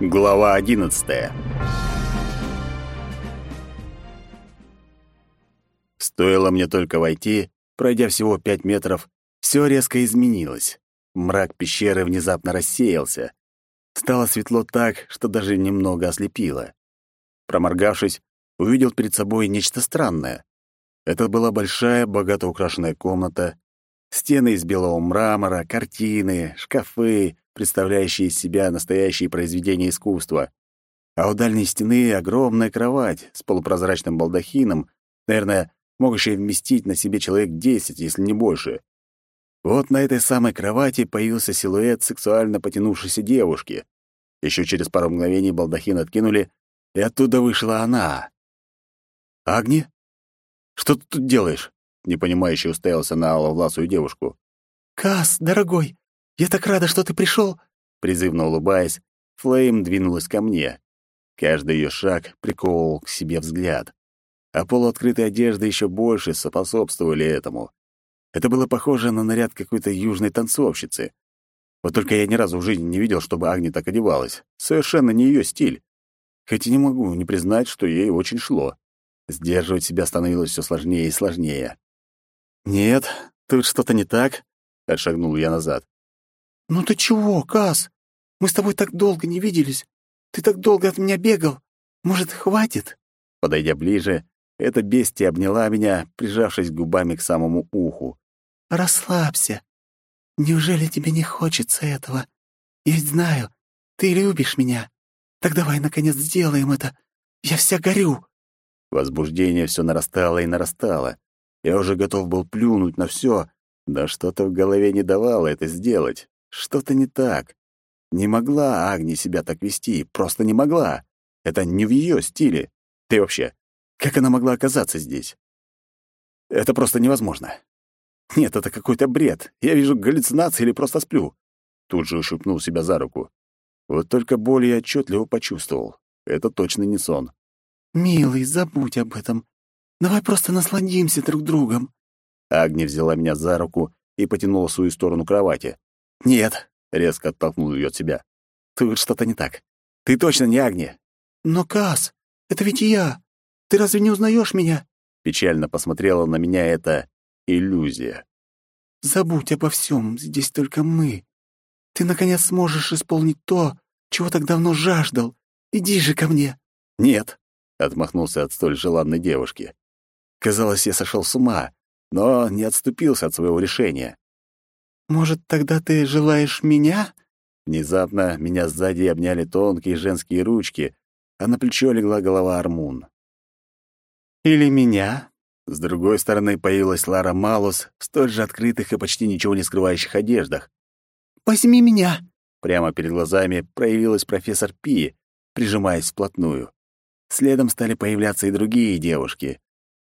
Глава одиннадцатая. Стоило мне только войти, пройдя всего пять метров, все резко изменилось. Мрак пещеры внезапно рассеялся. Стало светло так, что даже немного ослепило. Проморгавшись, увидел перед собой нечто странное. Это была большая, богато украшенная комната, стены из белого мрамора, картины, шкафы, представляющие из себя настоящие произведения искусства. А у дальней стены огромная кровать с полупрозрачным балдахином, наверное, могущая вместить на себе человек десять, если не больше. Вот на этой самой кровати появился силуэт сексуально потянувшейся девушки. Еще через пару мгновений балдахин откинули, и оттуда вышла она. «Агни? Что ты тут делаешь?» Непонимающе уставился на аловласую девушку. «Кас, дорогой, я так рада, что ты пришел!» Призывно улыбаясь, Флейм двинулась ко мне. Каждый ее шаг приковывал к себе взгляд. А полуоткрытые одежды еще больше способствовали этому. Это было похоже на наряд какой-то южной танцовщицы. Вот только я ни разу в жизни не видел, чтобы Агни так одевалась. Совершенно не ее стиль. Хоть и не могу не признать, что ей очень шло. Сдерживать себя становилось все сложнее и сложнее. «Нет, тут что-то не так», — отшагнул я назад. «Ну ты чего, Кас? Мы с тобой так долго не виделись. Ты так долго от меня бегал. Может, хватит?» Подойдя ближе, эта бестия обняла меня, прижавшись губами к самому уху. «Расслабься. Неужели тебе не хочется этого? Я ведь знаю, ты любишь меня. Так давай, наконец, сделаем это. Я вся горю». Возбуждение все нарастало и нарастало. Я уже готов был плюнуть на все, да что-то в голове не давало это сделать. Что-то не так. Не могла Агни себя так вести, просто не могла. Это не в ее стиле. Ты вообще, как она могла оказаться здесь? Это просто невозможно. Нет, это какой-то бред. Я вижу галлюцинации или просто сплю. Тут же ущипнул себя за руку. Вот только боль я отчетливо почувствовал. Это точно не сон. «Милый, забудь об этом. Давай просто насладимся друг другом». Агни взяла меня за руку и потянула в свою сторону кровати. «Нет», — резко оттолкнул ее от себя. «Тут что-то не так. Ты точно не Агни». «Но, Кас, это ведь я. Ты разве не узнаешь меня?» Печально посмотрела на меня эта иллюзия. «Забудь обо всем, здесь только мы. Ты, наконец, сможешь исполнить то, чего так давно жаждал. Иди же ко мне». «Нет», — отмахнулся от столь желанной девушки. Казалось, я сошел с ума, но не отступился от своего решения. «Может, тогда ты желаешь меня?» Внезапно меня сзади обняли тонкие женские ручки, а на плечо легла голова Армун. «Или меня?» С другой стороны появилась Лара Малус в столь же открытых и почти ничего не скрывающих одеждах. «Возьми меня!» Прямо перед глазами проявилась профессор Пи, прижимаясь вплотную. Следом стали появляться и другие девушки.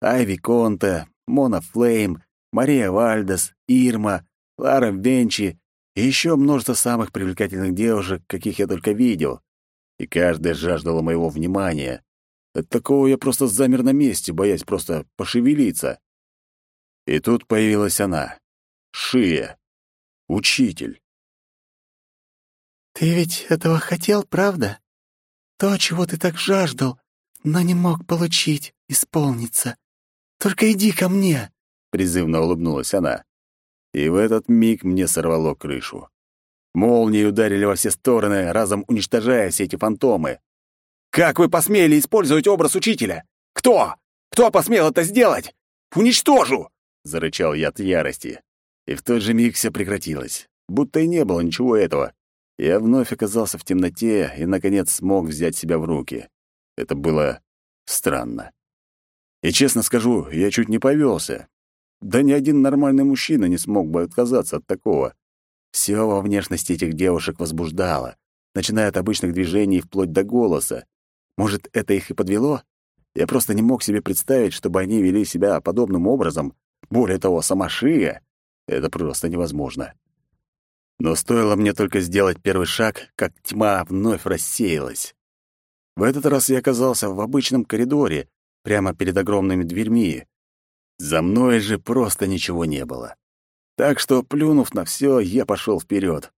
Айви Конта, Мона Флейм, Мария Вальдес, Ирма, Лара Венчи и еще множество самых привлекательных девушек, каких я только видел. И каждая жаждала моего внимания. От такого я просто замер на месте, боясь просто пошевелиться. И тут появилась она. Шия. Учитель. «Ты ведь этого хотел, правда? То, чего ты так жаждал, но не мог получить, исполниться. Только иди ко мне!» — призывно улыбнулась она. И в этот миг мне сорвало крышу. Молнии ударили во все стороны, разом уничтожая все эти фантомы. «Как вы посмели использовать образ учителя? Кто? Кто посмел это сделать? Уничтожу!» — зарычал я от ярости. И в тот же миг все прекратилось. Будто и не было ничего этого. Я вновь оказался в темноте и, наконец, смог взять себя в руки. Это было странно. И честно скажу, я чуть не повелся. Да ни один нормальный мужчина не смог бы отказаться от такого. Все во внешности этих девушек возбуждало, начиная от обычных движений вплоть до голоса. Может, это их и подвело? Я просто не мог себе представить, чтобы они вели себя подобным образом. Более того, сама шия — это просто невозможно. Но стоило мне только сделать первый шаг, как тьма вновь рассеялась. В этот раз я оказался в обычном коридоре, прямо перед огромными дверьми. За мной же просто ничего не было. Так что, плюнув на все, я пошел вперед.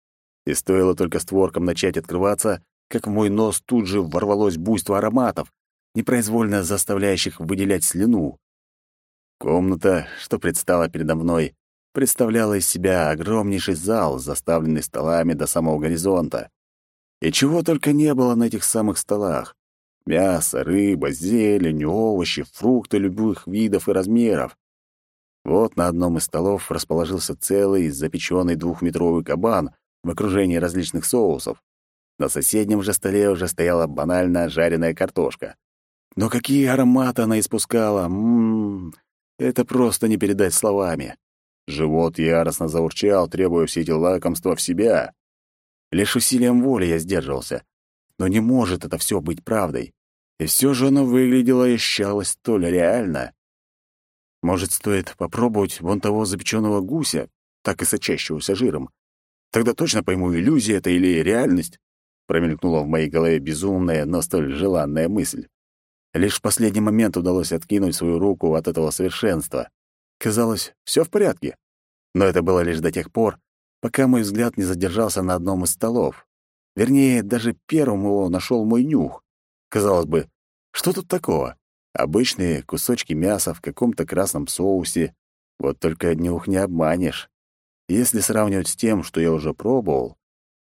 И стоило только створкам начать открываться, как в мой нос тут же ворвалось буйство ароматов, непроизвольно заставляющих выделять слюну. Комната, что предстала передо мной, представляла из себя огромнейший зал, заставленный столами до самого горизонта. И чего только не было на этих самых столах. Мясо, рыба, зелень, овощи, фрукты любых видов и размеров. Вот на одном из столов расположился целый запеченный двухметровый кабан в окружении различных соусов. На соседнем же столе уже стояла банально жареная картошка. Но какие ароматы она испускала! Ммм, это просто не передать словами. Живот яростно заурчал, требуя все эти лакомства в себя. Лишь усилием воли я сдерживался. Но не может это все быть правдой. И все же оно выглядело и ощущалось столь реально. Может, стоит попробовать вон того запеченного гуся, так и сочащегося жиром. Тогда точно пойму, иллюзия это или реальность. Промелькнула в моей голове безумная, но столь желанная мысль. Лишь в последний момент удалось откинуть свою руку от этого совершенства. Казалось, все в порядке. Но это было лишь до тех пор, пока мой взгляд не задержался на одном из столов. Вернее, даже первым его нашел мой нюх. Казалось бы, что тут такого? Обычные кусочки мяса в каком-то красном соусе. Вот только нюх не обманешь. Если сравнивать с тем, что я уже пробовал,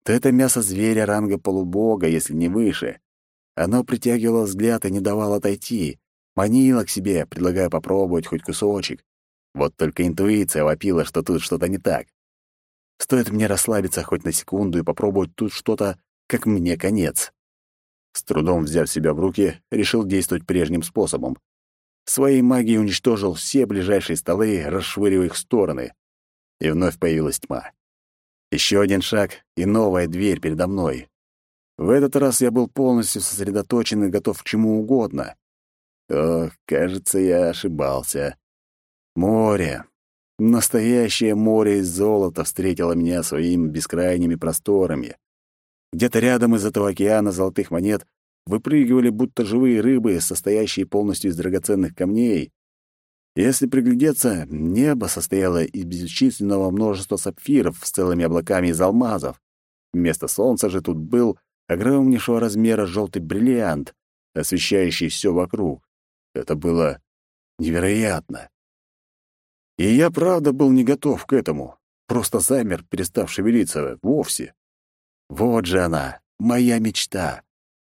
то это мясо зверя ранга полубога, если не выше. Оно притягивало взгляд и не давало отойти, манило к себе, предлагая попробовать хоть кусочек. Вот только интуиция вопила, что тут что-то не так. Стоит мне расслабиться хоть на секунду и попробовать тут что-то, как мне конец. С трудом взяв себя в руки, решил действовать прежним способом. Своей магией уничтожил все ближайшие столы, расшвыривая их в стороны. И вновь появилась тьма. Еще один шаг и новая дверь передо мной. В этот раз я был полностью сосредоточен и готов к чему угодно. Ох, кажется, я ошибался. Море. Настоящее море из золота встретило меня своими бескрайними просторами. Где-то рядом из этого океана золотых монет выпрыгивали будто живые рыбы, состоящие полностью из драгоценных камней. Если приглядеться, небо состояло из бесчисленного множества сапфиров с целыми облаками из алмазов. Вместо солнца же тут был огромнейшего размера желтый бриллиант, освещающий все вокруг. Это было невероятно. И я, правда, был не готов к этому. Просто замер, перестав шевелиться вовсе. Вот же она, моя мечта.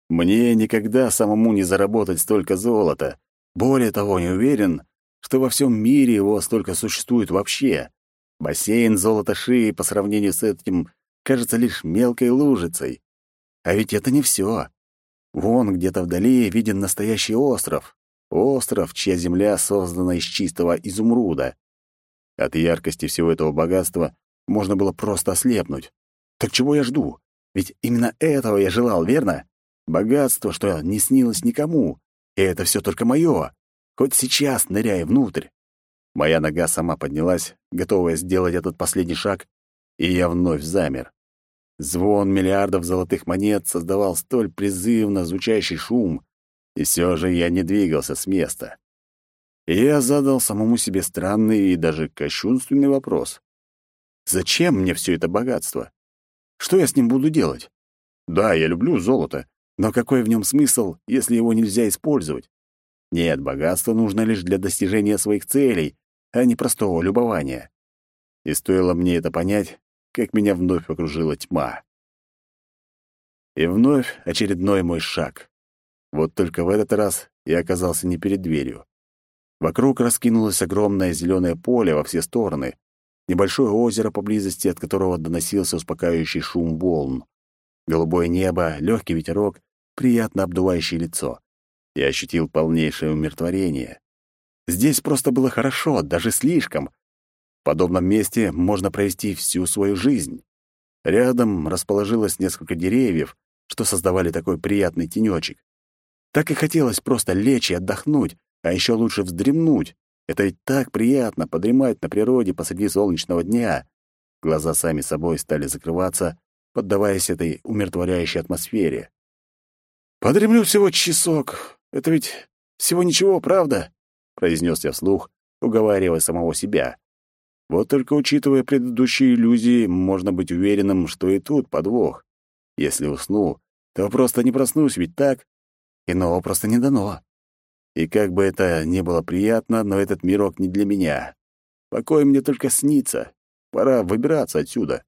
Мне никогда самому не заработать столько золота. Более того, не уверен, что во всем мире его столько существует вообще. Бассейн золота шеи по сравнению с этим кажется лишь мелкой лужицей. А ведь это не все. Вон где-то вдали виден настоящий остров. Остров, чья земля создана из чистого изумруда. От яркости всего этого богатства можно было просто ослепнуть. Так чего я жду? Ведь именно этого я желал, верно? Богатство, что не снилось никому. И это все только мое. Хоть сейчас ныряй внутрь. Моя нога сама поднялась, готовая сделать этот последний шаг, и я вновь замер. Звон миллиардов золотых монет создавал столь призывно звучащий шум, и все же я не двигался с места. Я задал самому себе странный и даже кощунственный вопрос. Зачем мне все это богатство? Что я с ним буду делать? Да, я люблю золото, но какой в нем смысл, если его нельзя использовать? Нет, богатство нужно лишь для достижения своих целей, а не простого любования. И стоило мне это понять, как меня вновь окружила тьма. И вновь очередной мой шаг. Вот только в этот раз я оказался не перед дверью. Вокруг раскинулось огромное зеленое поле во все стороны, небольшое озеро поблизости, от которого доносился успокаивающий шум волн. Голубое небо, легкий ветерок, приятно обдувающий лицо. Я ощутил полнейшее умиротворение. Здесь просто было хорошо, даже слишком, подобном месте можно провести всю свою жизнь. Рядом расположилось несколько деревьев, что создавали такой приятный тенечек. Так и хотелось просто лечь и отдохнуть, а еще лучше вздремнуть. Это ведь так приятно подремать на природе посреди солнечного дня. Глаза сами собой стали закрываться, поддаваясь этой умиротворяющей атмосфере. «Подремлю всего часок. Это ведь всего ничего, правда?» — произнес я вслух, уговаривая самого себя. Вот только учитывая предыдущие иллюзии, можно быть уверенным, что и тут подвох. Если усну, то просто не проснусь, ведь так? Иного просто не дано. И как бы это ни было приятно, но этот мирок не для меня. Покой мне только снится. Пора выбираться отсюда.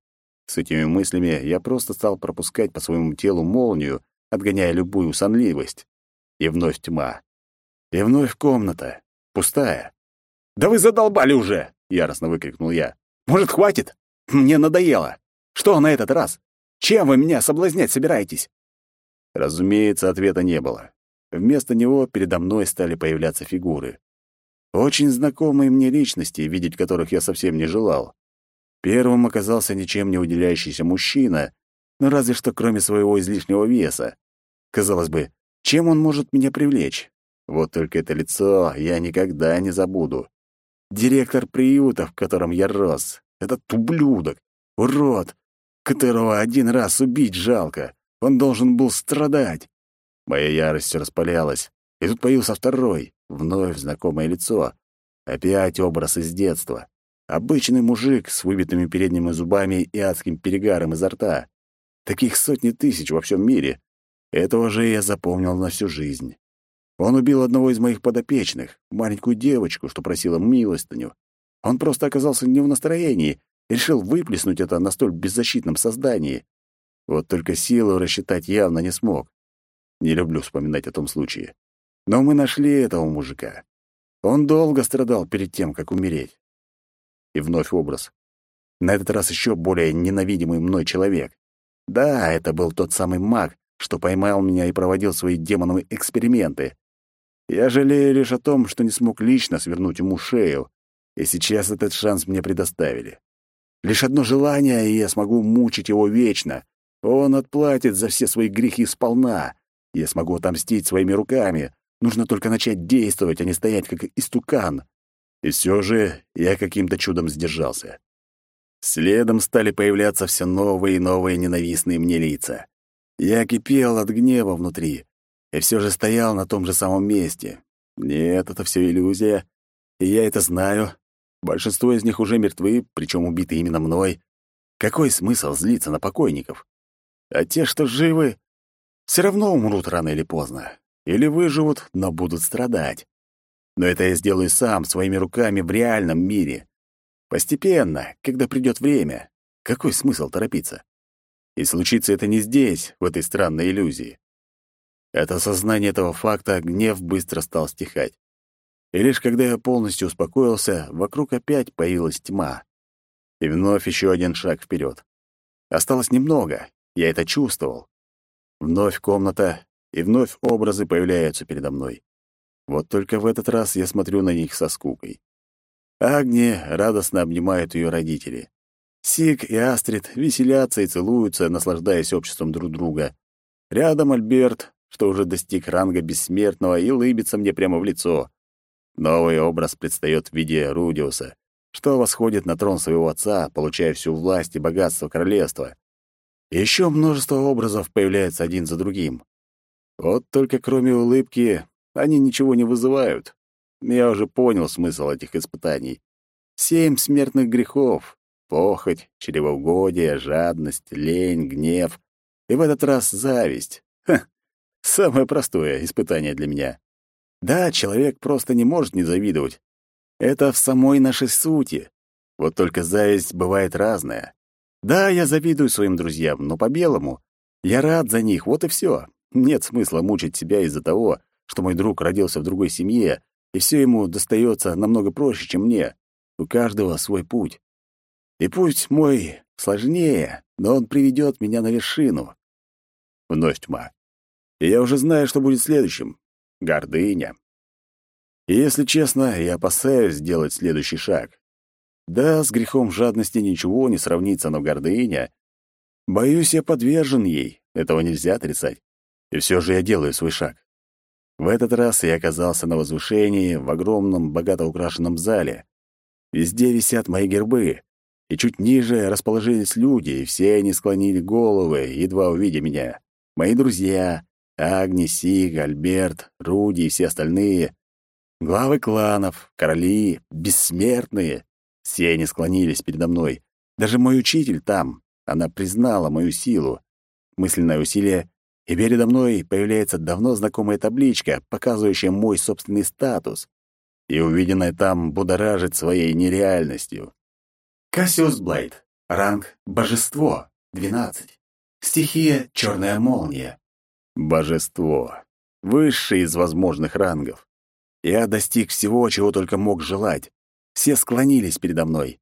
С этими мыслями я просто стал пропускать по своему телу молнию, отгоняя любую сонливость. И вновь тьма. И вновь комната. Пустая. «Да вы задолбали уже!» — яростно выкрикнул я. «Может, хватит? Мне надоело. Что на этот раз? Чем вы меня соблазнять собираетесь?» Разумеется, ответа не было. Вместо него передо мной стали появляться фигуры. Очень знакомые мне личности, видеть которых я совсем не желал. Первым оказался ничем не уделяющийся мужчина, но разве что кроме своего излишнего веса. Казалось бы, чем он может меня привлечь? Вот только это лицо я никогда не забуду. Директор приюта, в котором я рос. Этот ублюдок, урод, которого один раз убить жалко. Он должен был страдать. Моя ярость распалялась, и тут появился второй, вновь знакомое лицо. Опять образ из детства. Обычный мужик с выбитыми передними зубами и адским перегаром изо рта. Таких сотни тысяч во всем мире. Этого же я запомнил на всю жизнь. Он убил одного из моих подопечных, маленькую девочку, что просила милостыню. Он просто оказался не в настроении и решил выплеснуть это на столь беззащитном создании. Вот только силу рассчитать явно не смог. Не люблю вспоминать о том случае. Но мы нашли этого мужика. Он долго страдал перед тем, как умереть. И вновь образ. На этот раз еще более ненавидимый мной человек. Да, это был тот самый маг, что поймал меня и проводил свои демоновые эксперименты. Я жалею лишь о том, что не смог лично свернуть ему шею, и сейчас этот шанс мне предоставили. Лишь одно желание, и я смогу мучить его вечно. Он отплатит за все свои грехи сполна, я смогу отомстить своими руками. Нужно только начать действовать, а не стоять как истукан. И все же я каким-то чудом сдержался. Следом стали появляться все новые и новые ненавистные мне лица. Я кипел от гнева внутри, и все же стоял на том же самом месте. Нет, это все иллюзия, и я это знаю. Большинство из них уже мертвы, причем убиты именно мной. Какой смысл злиться на покойников? А те, что живы, все равно умрут рано или поздно. Или выживут, но будут страдать. Но это я сделаю сам, своими руками в реальном мире. Постепенно, когда придет время. Какой смысл торопиться? И случится это не здесь, в этой странной иллюзии. От осознания этого факта гнев быстро стал стихать. И лишь когда я полностью успокоился, вокруг опять появилась тьма. И вновь еще один шаг вперед. Осталось немного, я это чувствовал. Вновь комната, и вновь образы появляются передо мной. Вот только в этот раз я смотрю на них со скукой. Агни радостно обнимают ее родители. Сик и Астрид веселятся и целуются, наслаждаясь обществом друг друга. Рядом Альберт, что уже достиг ранга бессмертного, и улыбится мне прямо в лицо. Новый образ предстает в виде Рудиуса, что восходит на трон своего отца, получая всю власть и богатство королевства. Еще множество образов появляется один за другим. Вот только кроме улыбки они ничего не вызывают. Я уже понял смысл этих испытаний. Семь смертных грехов — похоть, чревоугодие, жадность, лень, гнев и в этот раз зависть. Ха, самое простое испытание для меня. Да, человек просто не может не завидовать. Это в самой нашей сути. Вот только зависть бывает разная. Да, я завидую своим друзьям, но по-белому. Я рад за них, вот и все. Нет смысла мучить себя из-за того, что мой друг родился в другой семье, и все ему достается намного проще, чем мне. У каждого свой путь. И путь мой сложнее, но он приведет меня на вершину. Вновь тьма. И я уже знаю, что будет следующим. Гордыня. И если честно, я опасаюсь сделать следующий шаг. Да, с грехом жадности ничего не сравнится, но гордыня... Боюсь, я подвержен ей, этого нельзя отрицать. И все же я делаю свой шаг. В этот раз я оказался на возвышении в огромном, богато украшенном зале. Везде висят мои гербы, и чуть ниже расположились люди, и все они склонили головы, едва увидя меня. Мои друзья — Агни, Сиг, Альберт, Руди и все остальные. Главы кланов, короли, бессмертные. Все они склонились передо мной. Даже мой учитель там. Она признала мою силу. Мысленное усилие, и передо мной появляется давно знакомая табличка, показывающая мой собственный статус. И увиденное там будоражит своей нереальностью. Кассиус Блайт. Ранг «Божество» — 12. Стихия «Черная молния». Божество. Высший из возможных рангов. Я достиг всего, чего только мог желать. Все склонились передо мной.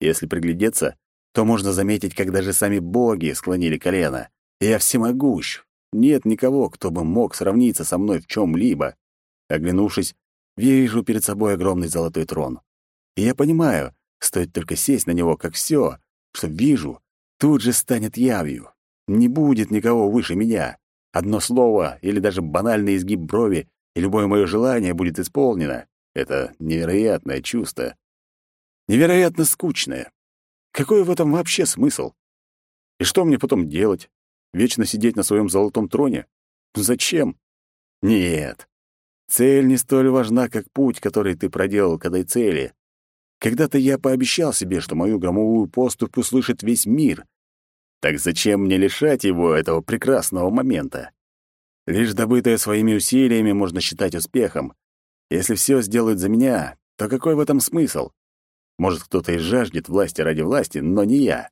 Если приглядеться, то можно заметить, как даже сами боги склонили колено. Я всемогущ. Нет никого, кто бы мог сравниться со мной в чем-либо. Оглянувшись, вижу перед собой огромный золотой трон. И я понимаю, стоит только сесть на него, как все, что вижу, тут же станет явью. Не будет никого выше меня. Одно слово или даже банальный изгиб брови, и любое мое желание будет исполнено. Это невероятное чувство. Невероятно скучное. Какой в этом вообще смысл? И что мне потом делать? Вечно сидеть на своем золотом троне? Зачем? Нет. Цель не столь важна, как путь, который ты проделал к этой цели. Когда-то я пообещал себе, что мою громовую поступь услышит весь мир. Так зачем мне лишать его этого прекрасного момента? Лишь добытое своими усилиями можно считать успехом. Если все сделают за меня, то какой в этом смысл? Может, кто-то и жаждет власти ради власти, но не я.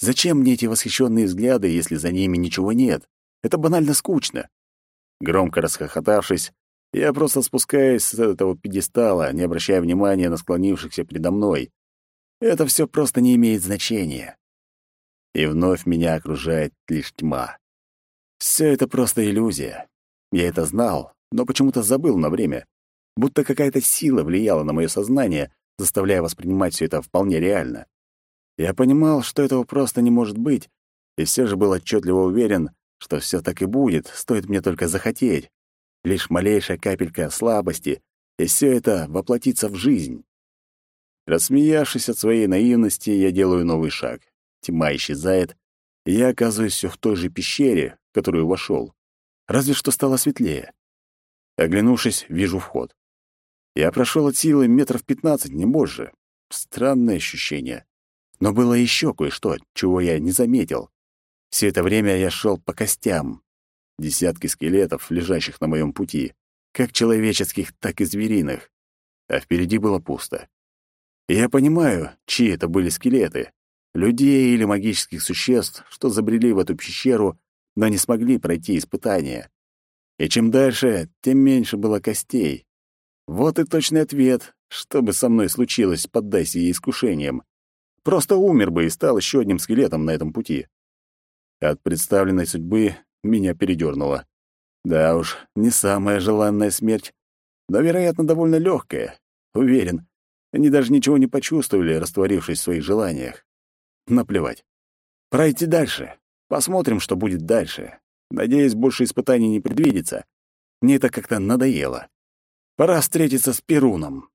Зачем мне эти восхищенные взгляды, если за ними ничего нет? Это банально скучно. Громко расхохотавшись, я просто спускаюсь с этого пьедестала, не обращая внимания на склонившихся передо мной. Это все просто не имеет значения. И вновь меня окружает лишь тьма. Все это просто иллюзия. Я это знал, но почему-то забыл на время. Будто какая-то сила влияла на мое сознание, заставляя воспринимать все это вполне реально. Я понимал, что этого просто не может быть, и все же был отчетливо уверен, что все так и будет, стоит мне только захотеть. Лишь малейшая капелька слабости, и все это воплотится в жизнь. Рассмеявшись от своей наивности, я делаю новый шаг. Тьма исчезает, и я оказываюсь все в той же пещере, в которую вошел. Разве что стало светлее. Оглянувшись, вижу вход. Я прошел от силы метров пятнадцать, не больше. Странное ощущение. Но было еще кое-что, чего я не заметил. Все это время я шел по костям, десятки скелетов, лежащих на моем пути, как человеческих, так и звериных. А впереди было пусто. Я понимаю, чьи это были скелеты. Людей или магических существ, что забрели в эту пещеру, но не смогли пройти испытания. И чем дальше, тем меньше было костей. Вот и точный ответ, что бы со мной случилось, поддайся ей искушениям. Просто умер бы и стал еще одним скелетом на этом пути. От представленной судьбы меня передернуло. Да уж, не самая желанная смерть, но, вероятно, довольно легкая. Уверен, они даже ничего не почувствовали, растворившись в своих желаниях. Наплевать. Пройти дальше. Посмотрим, что будет дальше. Надеюсь, больше испытаний не предвидится. Мне это как-то надоело. Пора встретиться с Перуном.